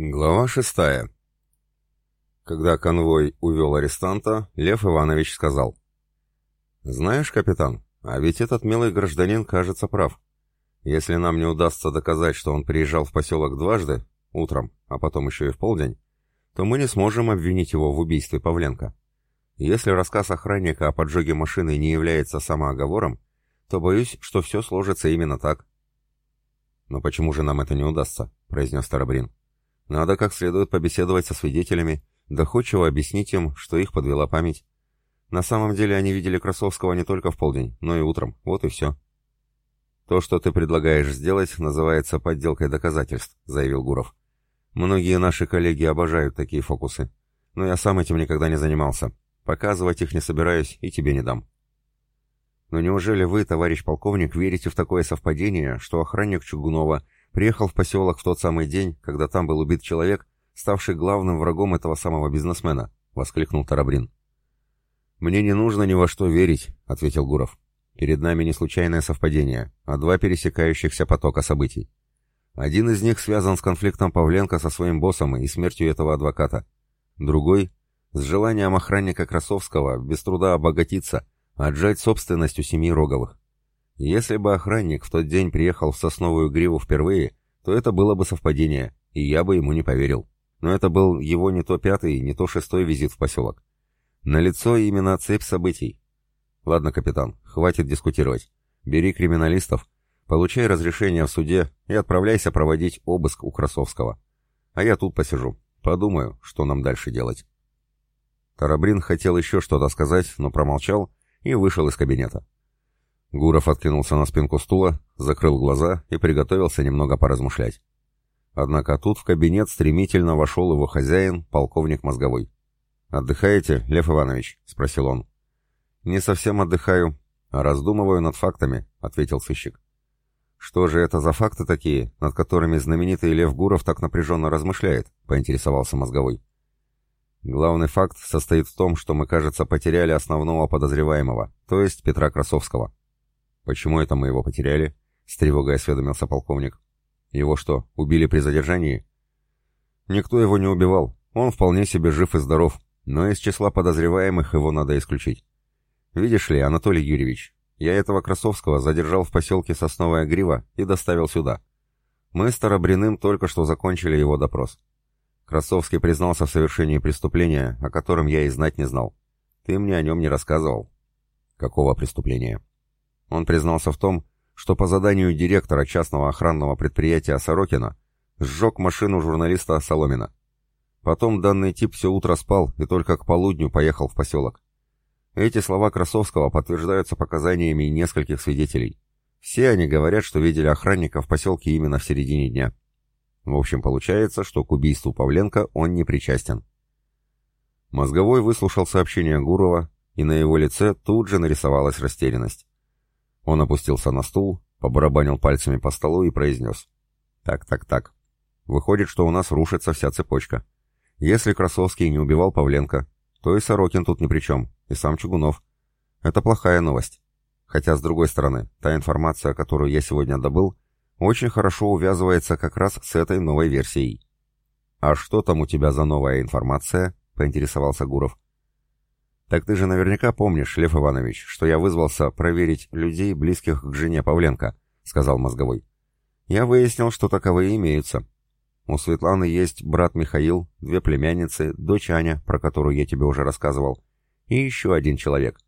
Глава шестая. Когда конвой увел арестанта, Лев Иванович сказал. «Знаешь, капитан, а ведь этот милый гражданин, кажется, прав. Если нам не удастся доказать, что он приезжал в поселок дважды, утром, а потом еще и в полдень, то мы не сможем обвинить его в убийстве Павленко. Если рассказ охранника о поджоге машины не является самооговором, то боюсь, что все сложится именно так». «Но почему же нам это не удастся?» — произнес Старобрин. Надо как следует побеседовать со свидетелями, доходчиво объяснить им, что их подвела память. На самом деле они видели Красовского не только в полдень, но и утром. Вот и все. «То, что ты предлагаешь сделать, называется подделкой доказательств», — заявил Гуров. «Многие наши коллеги обожают такие фокусы. Но я сам этим никогда не занимался. Показывать их не собираюсь и тебе не дам». «Но неужели вы, товарищ полковник, верите в такое совпадение, что охранник Чугунова Приехал в поселок в тот самый день, когда там был убит человек, ставший главным врагом этого самого бизнесмена», — воскликнул Тарабрин. «Мне не нужно ни во что верить», — ответил Гуров. «Перед нами не случайное совпадение, а два пересекающихся потока событий. Один из них связан с конфликтом Павленко со своим боссом и смертью этого адвоката. Другой — с желанием охранника Красовского без труда обогатиться, отжать собственность у семьи Роговых. Если бы охранник в тот день приехал в Сосновую Гриву впервые, то это было бы совпадение, и я бы ему не поверил. Но это был его не то пятый, не то шестой визит в поселок. Налицо именно цепь событий. Ладно, капитан, хватит дискутировать. Бери криминалистов, получай разрешение в суде и отправляйся проводить обыск у Красовского. А я тут посижу, подумаю, что нам дальше делать. Тарабрин хотел еще что-то сказать, но промолчал и вышел из кабинета. Гуров откинулся на спинку стула, закрыл глаза и приготовился немного поразмышлять. Однако тут в кабинет стремительно вошел его хозяин, полковник Мозговой. «Отдыхаете, Лев Иванович?» — спросил он. «Не совсем отдыхаю, а раздумываю над фактами», — ответил сыщик. «Что же это за факты такие, над которыми знаменитый Лев Гуров так напряженно размышляет?» — поинтересовался Мозговой. «Главный факт состоит в том, что мы, кажется, потеряли основного подозреваемого, то есть Петра Красовского», «Почему это мы его потеряли?» — с тревогой осведомился полковник. «Его что, убили при задержании?» «Никто его не убивал. Он вполне себе жив и здоров, но из числа подозреваемых его надо исключить. Видишь ли, Анатолий Юрьевич, я этого Красовского задержал в поселке Сосновая Грива и доставил сюда. Мы с Тарабриным только что закончили его допрос. Красовский признался в совершении преступления, о котором я и знать не знал. Ты мне о нем не рассказывал». «Какого преступления?» Он признался в том, что по заданию директора частного охранного предприятия Сорокина сжег машину журналиста Соломина. Потом данный тип все утро спал и только к полудню поехал в поселок. Эти слова Красовского подтверждаются показаниями нескольких свидетелей. Все они говорят, что видели охранника в поселке именно в середине дня. В общем, получается, что к убийству Павленко он не причастен. Мозговой выслушал сообщение Гурова, и на его лице тут же нарисовалась растерянность. Он опустился на стул, побарабанил пальцами по столу и произнес. «Так, так, так. Выходит, что у нас рушится вся цепочка. Если Красовский не убивал Павленко, то и Сорокин тут ни при чем, и сам Чугунов. Это плохая новость. Хотя, с другой стороны, та информация, которую я сегодня добыл, очень хорошо увязывается как раз с этой новой версией. «А что там у тебя за новая информация?» — поинтересовался Гуров. «Так ты же наверняка помнишь, Лев Иванович, что я вызвался проверить людей, близких к жене Павленко», — сказал Мозговой. «Я выяснил, что таковые имеются. У Светланы есть брат Михаил, две племянницы, дочь Аня, про которую я тебе уже рассказывал, и еще один человек.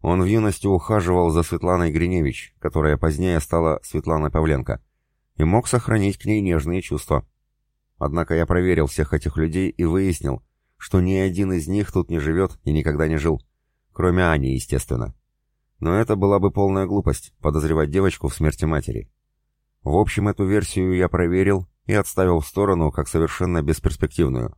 Он в юности ухаживал за Светланой Гриневич, которая позднее стала Светланой Павленко, и мог сохранить к ней нежные чувства. Однако я проверил всех этих людей и выяснил, что ни один из них тут не живет и никогда не жил. Кроме Ани, естественно. Но это была бы полная глупость, подозревать девочку в смерти матери. В общем, эту версию я проверил и отставил в сторону как совершенно бесперспективную.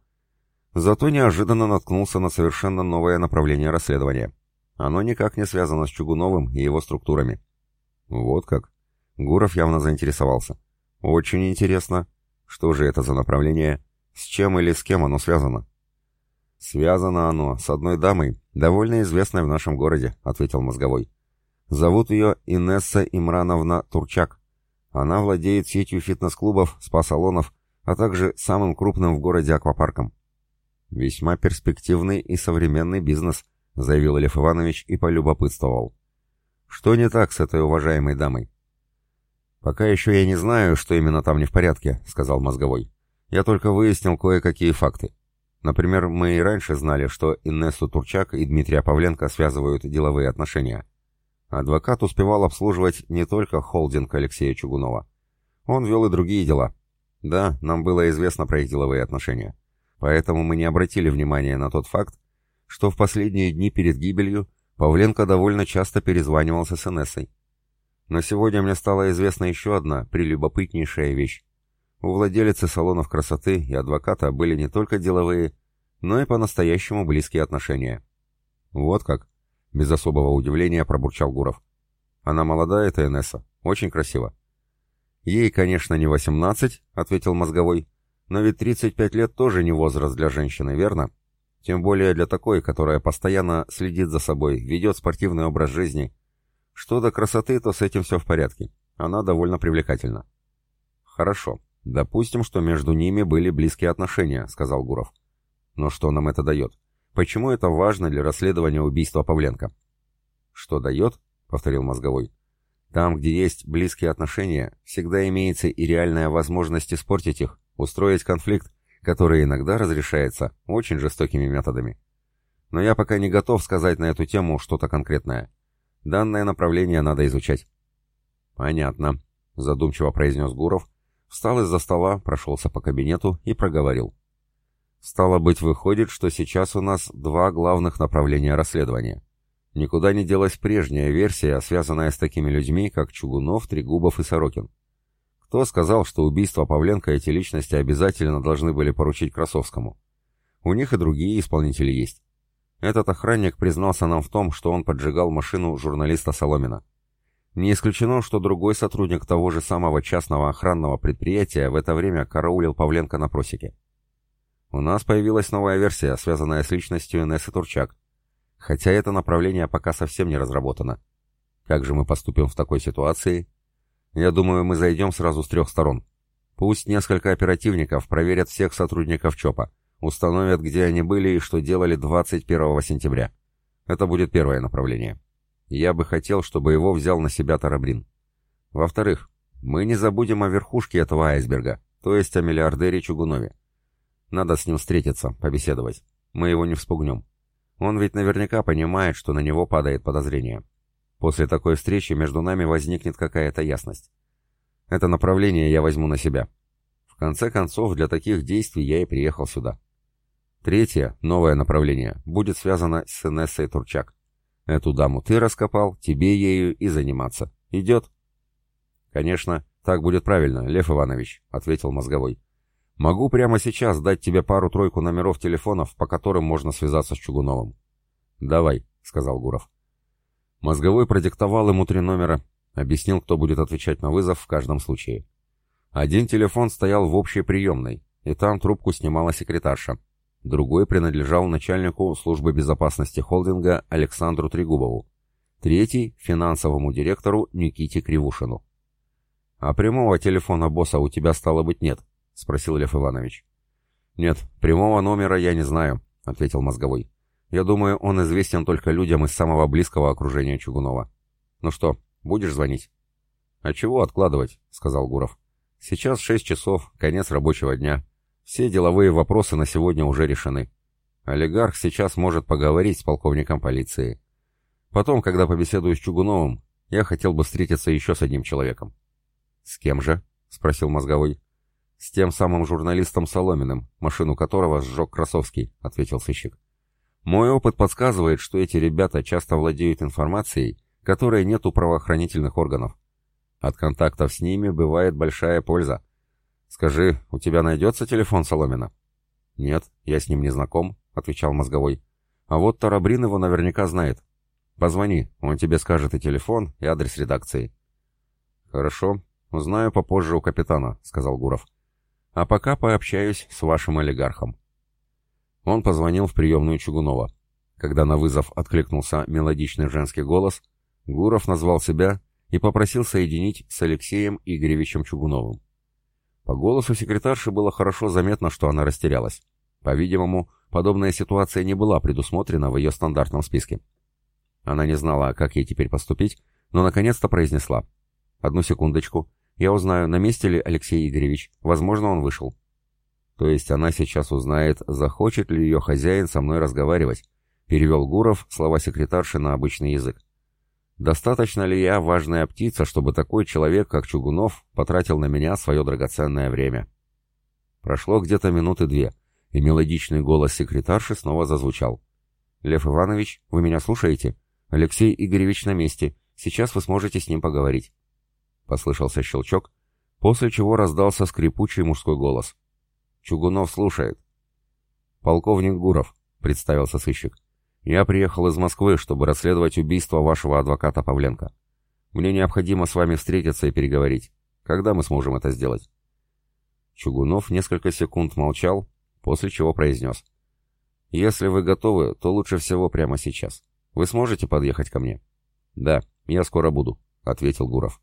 Зато неожиданно наткнулся на совершенно новое направление расследования. Оно никак не связано с Чугуновым и его структурами. Вот как. Гуров явно заинтересовался. Очень интересно. Что же это за направление? С чем или с кем оно связано? «Связано оно с одной дамой, довольно известной в нашем городе», — ответил мозговой. «Зовут ее Инесса Имрановна Турчак. Она владеет сетью фитнес-клубов, спа-салонов, а также самым крупным в городе аквапарком. «Весьма перспективный и современный бизнес», — заявил Лев Иванович и полюбопытствовал. «Что не так с этой уважаемой дамой?» «Пока еще я не знаю, что именно там не в порядке», — сказал Мозговой. «Я только выяснил кое-какие факты. Например, мы и раньше знали, что Инессу Турчак и Дмитрия Павленко связывают деловые отношения. Адвокат успевал обслуживать не только холдинг Алексея Чугунова. Он вел и другие дела. Да, нам было известно про их деловые отношения. Поэтому мы не обратили внимания на тот факт, что в последние дни перед гибелью Павленко довольно часто перезванивался с Инессой. Но сегодня мне стала известна еще одна прелюбопытнейшая вещь. У владелицы салонов красоты и адвоката были не только деловые, но и по-настоящему близкие отношения. «Вот как?» — без особого удивления пробурчал Гуров. «Она молодая, эта Энесса, очень красиво». «Ей, конечно, не 18», — ответил Мозговой, «но ведь 35 лет тоже не возраст для женщины, верно? Тем более для такой, которая постоянно следит за собой, ведет спортивный образ жизни. Что до красоты, то с этим все в порядке. Она довольно привлекательна». «Хорошо. «Допустим, что между ними были близкие отношения», — сказал Гуров. «Но что нам это дает? Почему это важно для расследования убийства Павленко?» «Что дает?» — повторил Мозговой. «Там, где есть близкие отношения, всегда имеется и реальная возможность испортить их, устроить конфликт, который иногда разрешается очень жестокими методами. Но я пока не готов сказать на эту тему что-то конкретное. Данное направление надо изучать». «Понятно», — задумчиво произнес Гуров, Встал из-за стола, прошелся по кабинету и проговорил. Стало быть, выходит, что сейчас у нас два главных направления расследования. Никуда не делась прежняя версия, связанная с такими людьми, как Чугунов, Трегубов и Сорокин. Кто сказал, что убийство Павленко эти личности обязательно должны были поручить Красовскому? У них и другие исполнители есть. Этот охранник признался нам в том, что он поджигал машину журналиста Соломина. Не исключено, что другой сотрудник того же самого частного охранного предприятия в это время караулил Павленко на просеке. У нас появилась новая версия, связанная с личностью Инессы Турчак. Хотя это направление пока совсем не разработано. Как же мы поступим в такой ситуации? Я думаю, мы зайдем сразу с трех сторон. Пусть несколько оперативников проверят всех сотрудников ЧОПа, установят, где они были и что делали 21 сентября. Это будет первое направление. Я бы хотел, чтобы его взял на себя Тарабрин. Во-вторых, мы не забудем о верхушке этого айсберга, то есть о миллиардере Чугунове. Надо с ним встретиться, побеседовать. Мы его не вспугнем. Он ведь наверняка понимает, что на него падает подозрение. После такой встречи между нами возникнет какая-то ясность. Это направление я возьму на себя. В конце концов, для таких действий я и приехал сюда. Третье, новое направление, будет связано с Инессой Турчак. Эту даму ты раскопал, тебе ею и заниматься. Идет?» «Конечно, так будет правильно, Лев Иванович», — ответил мозговой. «Могу прямо сейчас дать тебе пару-тройку номеров телефонов, по которым можно связаться с Чугуновым». «Давай», — сказал Гуров. Мозговой продиктовал ему три номера, объяснил, кто будет отвечать на вызов в каждом случае. Один телефон стоял в общей приемной, и там трубку снимала секретарша другой принадлежал начальнику службы безопасности холдинга Александру Трегубову, третий – финансовому директору Никите Кривушину. «А прямого телефона босса у тебя, стало быть, нет?» – спросил Лев Иванович. «Нет, прямого номера я не знаю», – ответил Мозговой. «Я думаю, он известен только людям из самого близкого окружения Чугунова. Ну что, будешь звонить?» «А чего откладывать?» – сказал Гуров. «Сейчас шесть часов, конец рабочего дня. Все деловые вопросы на сегодня уже решены. Олигарх сейчас может поговорить с полковником полиции. Потом, когда побеседую с Чугуновым, я хотел бы встретиться еще с одним человеком. «С кем же?» — спросил Мозговой. «С тем самым журналистом Соломиным, машину которого сжег Красовский», — ответил сыщик. «Мой опыт подсказывает, что эти ребята часто владеют информацией, которой нет у правоохранительных органов. От контактов с ними бывает большая польза. «Скажи, у тебя найдется телефон Соломина?» «Нет, я с ним не знаком», — отвечал мозговой. «А вот Тарабрин его наверняка знает. Позвони, он тебе скажет и телефон, и адрес редакции». «Хорошо, узнаю попозже у капитана», — сказал Гуров. «А пока пообщаюсь с вашим олигархом». Он позвонил в приемную Чугунова. Когда на вызов откликнулся мелодичный женский голос, Гуров назвал себя и попросил соединить с Алексеем Игоревичем Чугуновым. По голосу секретарши было хорошо заметно, что она растерялась. По-видимому, подобная ситуация не была предусмотрена в ее стандартном списке. Она не знала, как ей теперь поступить, но наконец-то произнесла. «Одну секундочку. Я узнаю, на месте ли Алексей Игоревич. Возможно, он вышел». То есть она сейчас узнает, захочет ли ее хозяин со мной разговаривать. Перевел Гуров слова секретарши на обычный язык. Достаточно ли я важная птица, чтобы такой человек, как Чугунов, потратил на меня свое драгоценное время? Прошло где-то минуты две, и мелодичный голос секретарши снова зазвучал. «Лев Иванович, вы меня слушаете? Алексей Игоревич на месте. Сейчас вы сможете с ним поговорить». Послышался щелчок, после чего раздался скрипучий мужской голос. «Чугунов слушает». «Полковник Гуров», — представился сыщик. Я приехал из Москвы, чтобы расследовать убийство вашего адвоката Павленко. Мне необходимо с вами встретиться и переговорить. Когда мы сможем это сделать?» Чугунов несколько секунд молчал, после чего произнес. «Если вы готовы, то лучше всего прямо сейчас. Вы сможете подъехать ко мне?» «Да, я скоро буду», — ответил Гуров.